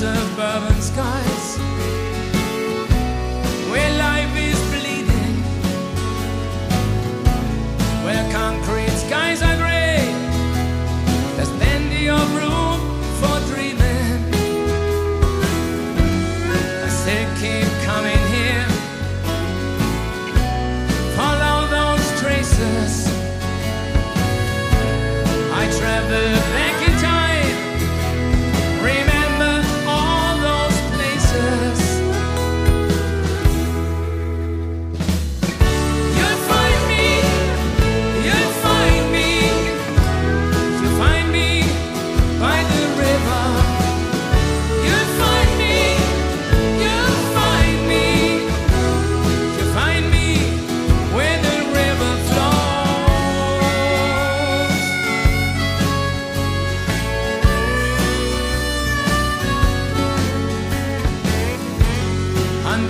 suburban skies where life is bleeding, where concrete skies are gray. There's plenty of room for dreaming. I say keep coming here, follow those traces. I travel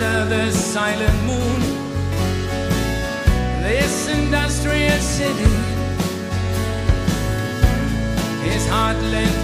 under the silent moon. This industrial city is heartland,